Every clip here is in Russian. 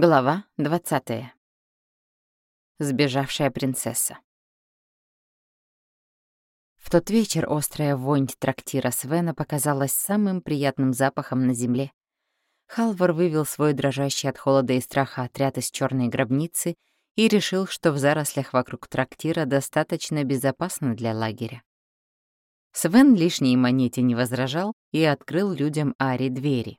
Глава 20. Сбежавшая принцесса. В тот вечер острая вонь трактира Свена показалась самым приятным запахом на земле. Халвар вывел свой дрожащий от холода и страха отряд из черной гробницы и решил, что в зарослях вокруг трактира достаточно безопасно для лагеря. Свен лишней монете не возражал и открыл людям Ари двери.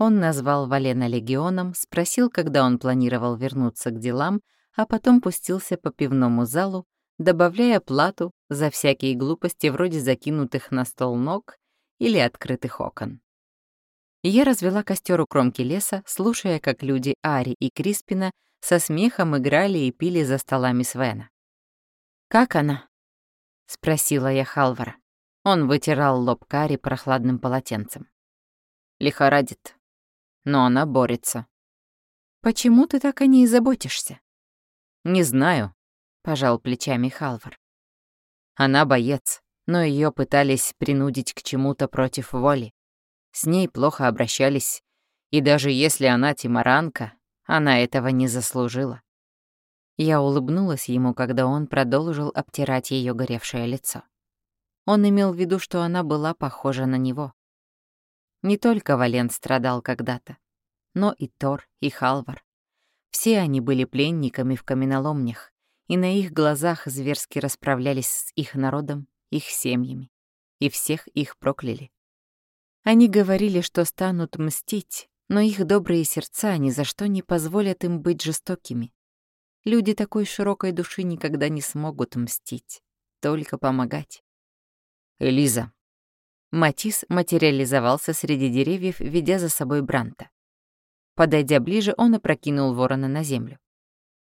Он назвал Валена легионом, спросил, когда он планировал вернуться к делам, а потом пустился по пивному залу, добавляя плату за всякие глупости вроде закинутых на стол ног или открытых окон. Я развела костер у кромки леса, слушая, как люди Ари и Криспина со смехом играли и пили за столами Свена. «Как она?» — спросила я Халвара. Он вытирал лоб Кари прохладным полотенцем. «Лихорадит», но она борется. «Почему ты так о ней заботишься?» «Не знаю», — пожал плечами Халвар. Она боец, но ее пытались принудить к чему-то против воли. С ней плохо обращались, и даже если она тимаранка, она этого не заслужила. Я улыбнулась ему, когда он продолжил обтирать ее горевшее лицо. Он имел в виду, что она была похожа на него. Не только Валент страдал когда-то, но и Тор, и Халвар. Все они были пленниками в каменоломнях, и на их глазах зверски расправлялись с их народом, их семьями, и всех их прокляли. Они говорили, что станут мстить, но их добрые сердца ни за что не позволят им быть жестокими. Люди такой широкой души никогда не смогут мстить, только помогать. «Элиза», Матис материализовался среди деревьев, ведя за собой Бранта. Подойдя ближе, он опрокинул ворона на землю.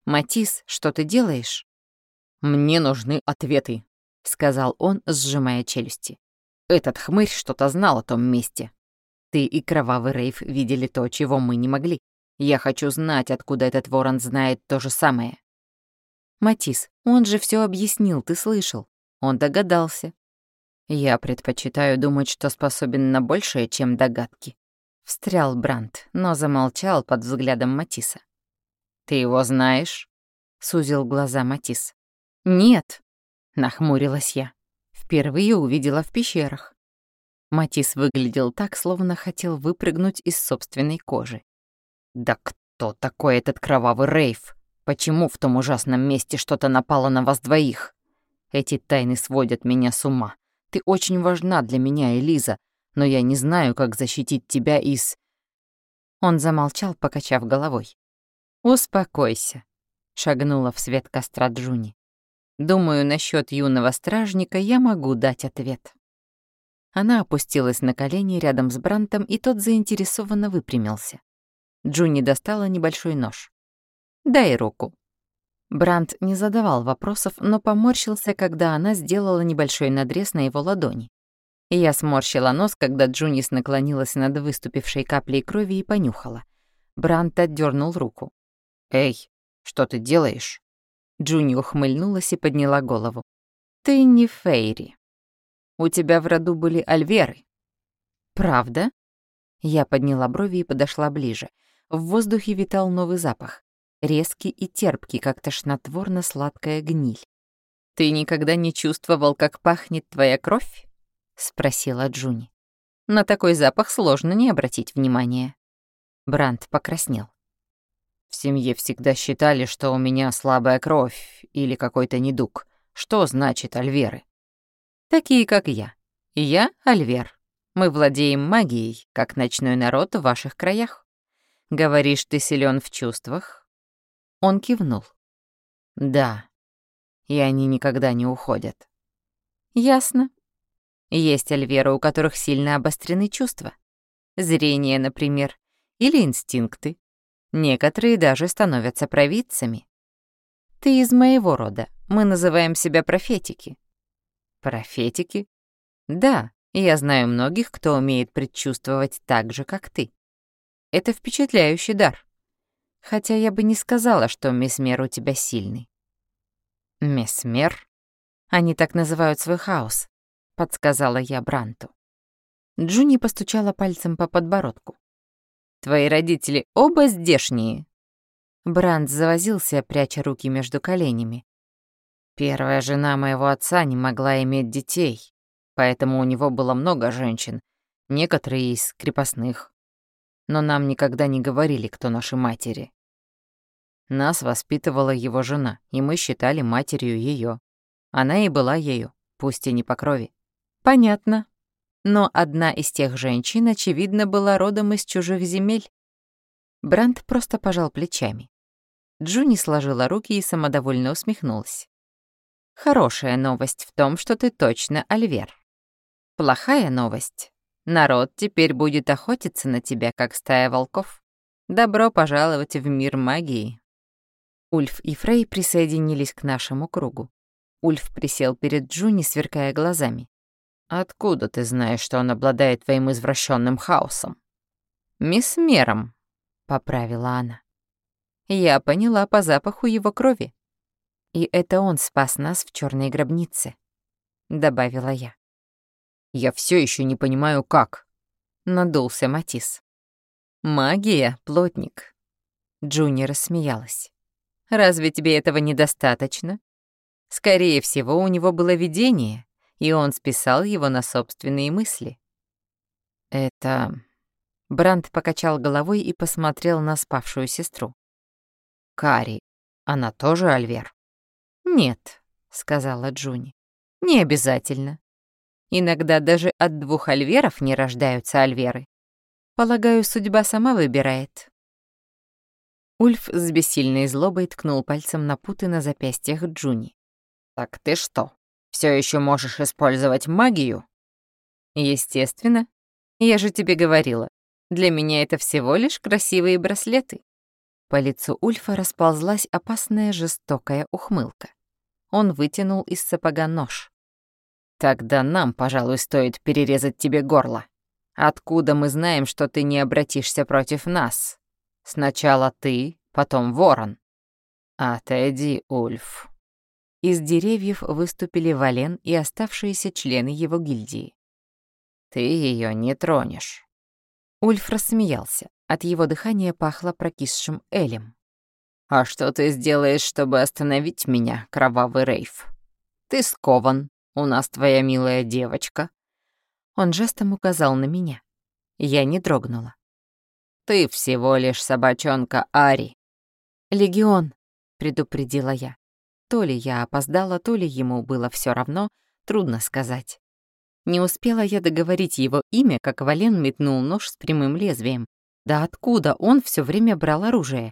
«Матис, что ты делаешь?» «Мне нужны ответы», — сказал он, сжимая челюсти. «Этот хмырь что-то знал о том месте. Ты и кровавый Рейв видели то, чего мы не могли. Я хочу знать, откуда этот ворон знает то же самое». «Матис, он же все объяснил, ты слышал. Он догадался. «Я предпочитаю думать, что способен на большее, чем догадки», — встрял Брандт, но замолчал под взглядом Матисса. «Ты его знаешь?» — сузил глаза Матис. «Нет», — нахмурилась я. «Впервые увидела в пещерах». Матис выглядел так, словно хотел выпрыгнуть из собственной кожи. «Да кто такой этот кровавый Рейв? Почему в том ужасном месте что-то напало на вас двоих? Эти тайны сводят меня с ума. Ты очень важна для меня, Элиза, но я не знаю, как защитить тебя из...» Он замолчал, покачав головой. «Успокойся», — шагнула в свет костра Джуни. «Думаю, насчет юного стражника я могу дать ответ». Она опустилась на колени рядом с Брантом, и тот заинтересованно выпрямился. Джуни достала небольшой нож. «Дай руку», Бранд не задавал вопросов, но поморщился, когда она сделала небольшой надрез на его ладони. Я сморщила нос, когда Джунис наклонилась над выступившей каплей крови и понюхала. Бранд отдернул руку. «Эй, что ты делаешь?» Джуни ухмыльнулась и подняла голову. «Ты не Фейри. У тебя в роду были альверы». «Правда?» Я подняла брови и подошла ближе. В воздухе витал новый запах резкий и терпкий, как тошнотворно-сладкая гниль. «Ты никогда не чувствовал, как пахнет твоя кровь?» — спросила Джуни. «На такой запах сложно не обратить внимания». Бранд покраснел. «В семье всегда считали, что у меня слабая кровь или какой-то недуг. Что значит альверы?» «Такие, как я. Я — альвер. Мы владеем магией, как ночной народ в ваших краях. Говоришь, ты силен в чувствах, он кивнул. «Да, и они никогда не уходят». «Ясно. Есть альверы, у которых сильно обострены чувства. Зрение, например, или инстинкты. Некоторые даже становятся провидцами. Ты из моего рода. Мы называем себя профетики». «Профетики?» «Да, я знаю многих, кто умеет предчувствовать так же, как ты. Это впечатляющий дар. Хотя я бы не сказала, что Месмер у тебя сильный. Месмер? Они так называют свой хаос, подсказала я Бранту. Джуни постучала пальцем по подбородку. Твои родители оба здешние. Бранд завозился, пряча руки между коленями. Первая жена моего отца не могла иметь детей, поэтому у него было много женщин, некоторые из крепостных. Но нам никогда не говорили, кто наши матери. Нас воспитывала его жена, и мы считали матерью ее. Она и была ею, пусть и не по крови. Понятно. Но одна из тех женщин, очевидно, была родом из чужих земель. Бранд просто пожал плечами. Джуни сложила руки и самодовольно усмехнулась. Хорошая новость в том, что ты точно Альвер. Плохая новость. Народ теперь будет охотиться на тебя, как стая волков. Добро пожаловать в мир магии. Ульф и Фрей присоединились к нашему кругу. Ульф присел перед Джуни, сверкая глазами. «Откуда ты знаешь, что он обладает твоим извращенным хаосом?» «Мисс Мером», — поправила она. «Я поняла по запаху его крови. И это он спас нас в черной гробнице», — добавила я. «Я все еще не понимаю, как», — надулся Матис. «Магия, плотник». Джуни рассмеялась. «Разве тебе этого недостаточно? Скорее всего, у него было видение, и он списал его на собственные мысли». «Это...» Бранд покачал головой и посмотрел на спавшую сестру. «Кари, она тоже Альвер?» «Нет», — сказала Джуни. «Не обязательно. Иногда даже от двух альверов не рождаются альверы. Полагаю, судьба сама выбирает». Ульф с бессильной злобой ткнул пальцем на путы на запястьях Джуни. «Так ты что, все еще можешь использовать магию?» «Естественно. Я же тебе говорила. Для меня это всего лишь красивые браслеты». По лицу Ульфа расползлась опасная жестокая ухмылка. Он вытянул из сапога нож. «Тогда нам, пожалуй, стоит перерезать тебе горло. Откуда мы знаем, что ты не обратишься против нас? Сначала ты, потом ворон». «Отойди, Ульф». Из деревьев выступили Вален и оставшиеся члены его гильдии. «Ты ее не тронешь». Ульф рассмеялся. От его дыхания пахло прокисшим элем. «А что ты сделаешь, чтобы остановить меня, кровавый Рейф? Ты скован, у нас твоя милая девочка». Он жестом указал на меня. Я не дрогнула. «Ты всего лишь собачонка Ари». «Легион», — предупредила я. То ли я опоздала, то ли ему было все равно, трудно сказать. Не успела я договорить его имя, как Вален метнул нож с прямым лезвием. Да откуда он все время брал оружие?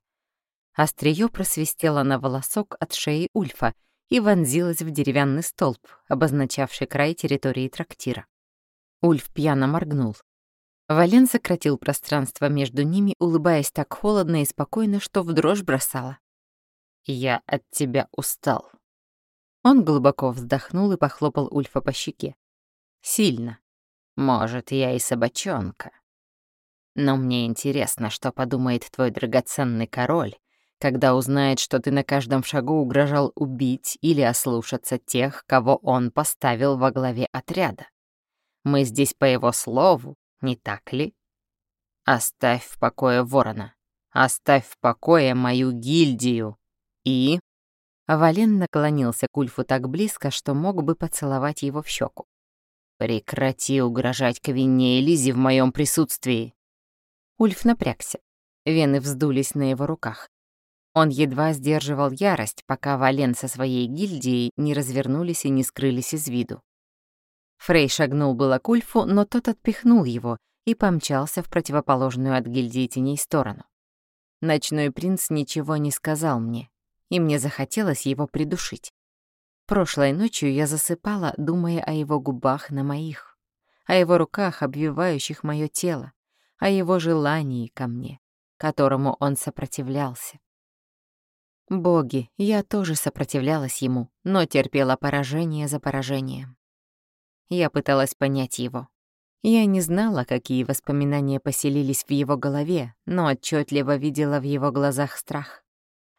Остриё просвистело на волосок от шеи Ульфа и вонзилось в деревянный столб, обозначавший край территории трактира. Ульф пьяно моргнул. Вален сократил пространство между ними, улыбаясь так холодно и спокойно, что в дрожь бросала. «Я от тебя устал». Он глубоко вздохнул и похлопал Ульфа по щеке. «Сильно. Может, я и собачонка. Но мне интересно, что подумает твой драгоценный король, когда узнает, что ты на каждом шагу угрожал убить или ослушаться тех, кого он поставил во главе отряда. Мы здесь по его слову, не так ли? Оставь в покое ворона. Оставь в покое мою гильдию. И... Вален наклонился к Ульфу так близко, что мог бы поцеловать его в щеку. «Прекрати угрожать Квинне и Лизе в моем присутствии!» Ульф напрягся. Вены вздулись на его руках. Он едва сдерживал ярость, пока Вален со своей гильдией не развернулись и не скрылись из виду. Фрей шагнул было к Ульфу, но тот отпихнул его и помчался в противоположную от гильдии теней сторону. Ночной принц ничего не сказал мне, и мне захотелось его придушить. Прошлой ночью я засыпала, думая о его губах на моих, о его руках, обвивающих мое тело, о его желании ко мне, которому он сопротивлялся. Боги, я тоже сопротивлялась ему, но терпела поражение за поражением. Я пыталась понять его. Я не знала, какие воспоминания поселились в его голове, но отчетливо видела в его глазах страх.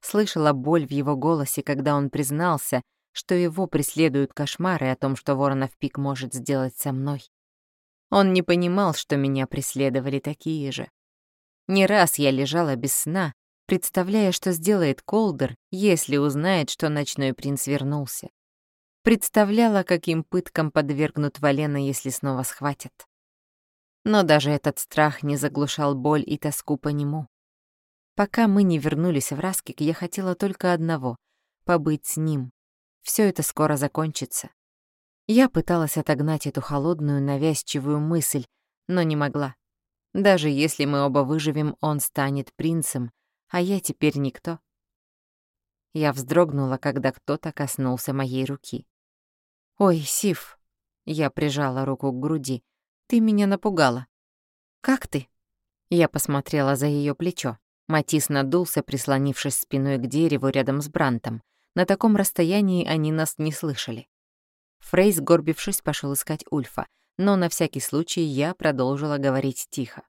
Слышала боль в его голосе, когда он признался, что его преследуют кошмары о том, что Воронов Пик может сделать со мной. Он не понимал, что меня преследовали такие же. Не раз я лежала без сна, представляя, что сделает Колдер, если узнает, что ночной принц вернулся. Представляла, каким пыткам подвергнут Валена, если снова схватят. Но даже этот страх не заглушал боль и тоску по нему. Пока мы не вернулись в Раскик, я хотела только одного — побыть с ним. Все это скоро закончится. Я пыталась отогнать эту холодную, навязчивую мысль, но не могла. Даже если мы оба выживем, он станет принцем, а я теперь никто. Я вздрогнула, когда кто-то коснулся моей руки. «Ой, Сив!» Я прижала руку к груди. «Ты меня напугала». «Как ты?» Я посмотрела за ее плечо. Матис надулся, прислонившись спиной к дереву рядом с Брантом. На таком расстоянии они нас не слышали. Фрейс, горбившись, пошел искать Ульфа, но на всякий случай я продолжила говорить тихо.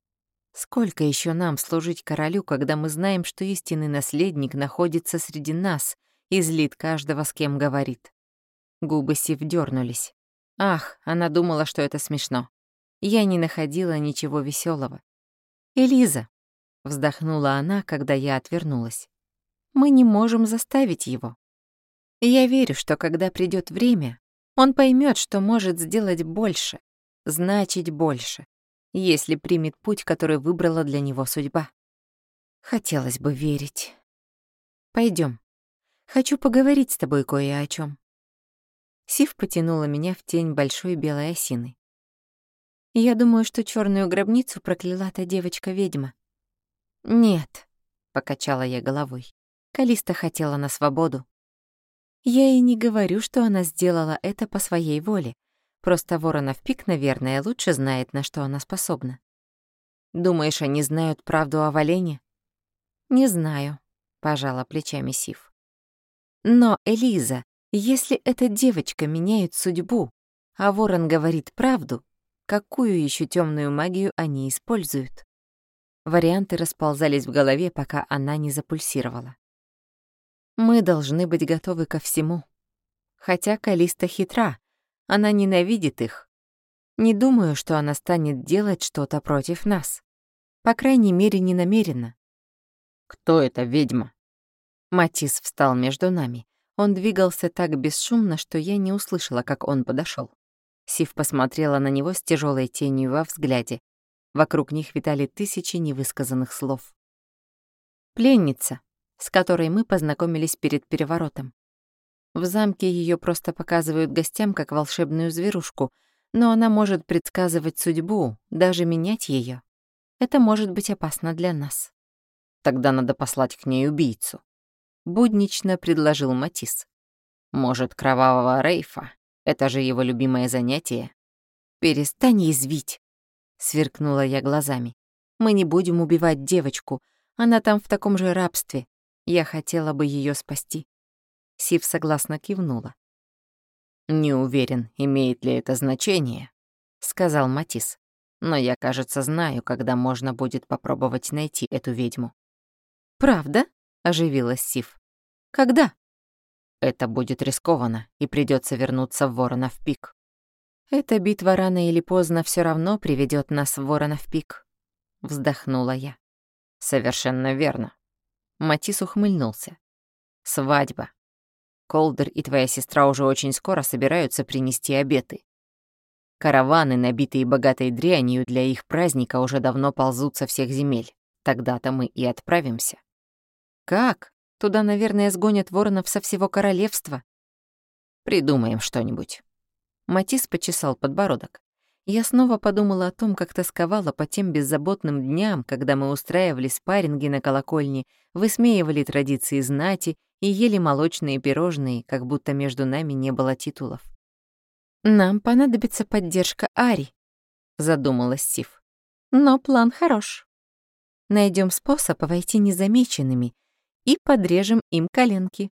«Сколько еще нам служить королю, когда мы знаем, что истинный наследник находится среди нас и злит каждого, с кем говорит?» Губы Сив дернулись. Ах, она думала, что это смешно. Я не находила ничего веселого. «Элиза», — вздохнула она, когда я отвернулась, — «мы не можем заставить его. Я верю, что когда придет время, он поймет, что может сделать больше, значить больше, если примет путь, который выбрала для него судьба. Хотелось бы верить. Пойдем. Хочу поговорить с тобой кое о чем. Сив потянула меня в тень большой белой осины. Я думаю, что черную гробницу прокляла та девочка-ведьма. Нет, покачала я головой. Калиста хотела на свободу. Я и не говорю, что она сделала это по своей воле. Просто Воронов Пик, наверное, лучше знает, на что она способна. Думаешь, они знают правду о Валене? Не знаю, пожала плечами Сив. Но, Элиза, если эта девочка меняет судьбу, а Ворон говорит правду, какую еще темную магию они используют? Варианты расползались в голове, пока она не запульсировала. Мы должны быть готовы ко всему. Хотя Калиста хитра, она ненавидит их. Не думаю, что она станет делать что-то против нас. По крайней мере, не намеренно. «Кто эта ведьма?» Матис встал между нами. Он двигался так бесшумно, что я не услышала, как он подошел. Сив посмотрела на него с тяжелой тенью во взгляде. Вокруг них витали тысячи невысказанных слов. «Пленница», с которой мы познакомились перед переворотом. В замке ее просто показывают гостям как волшебную зверушку, но она может предсказывать судьбу, даже менять ее. Это может быть опасно для нас. Тогда надо послать к ней убийцу. Буднично предложил Матис. Может, кровавого Рейфа? Это же его любимое занятие. «Перестань извить!» — сверкнула я глазами. «Мы не будем убивать девочку. Она там в таком же рабстве. Я хотела бы ее спасти. Сив согласно кивнула. «Не уверен, имеет ли это значение», — сказал Матис. «Но я, кажется, знаю, когда можно будет попробовать найти эту ведьму». «Правда?» — оживилась Сив. «Когда?» «Это будет рискованно, и придется вернуться в Воронов пик». «Эта битва рано или поздно все равно приведет нас в Воронов пик», — вздохнула я. «Совершенно верно», Матис ухмыльнулся. «Свадьба. Колдер и твоя сестра уже очень скоро собираются принести обеты. Караваны, набитые богатой дрянью для их праздника, уже давно ползут со всех земель. Тогда-то мы и отправимся». «Как? Туда, наверное, сгонят воронов со всего королевства». «Придумаем что-нибудь». Матис почесал подбородок. Я снова подумала о том, как тосковала по тем беззаботным дням, когда мы устраивали спарринги на колокольне, высмеивали традиции знати и ели молочные пирожные, как будто между нами не было титулов. «Нам понадобится поддержка Ари», — задумалась Сив. «Но план хорош. Найдем способ войти незамеченными и подрежем им коленки.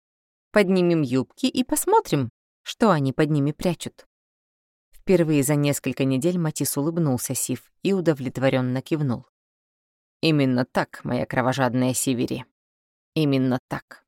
Поднимем юбки и посмотрим, что они под ними прячут». Впервые за несколько недель Матис улыбнулся Сив и удовлетворенно кивнул. «Именно так, моя кровожадная Сивери. Именно так».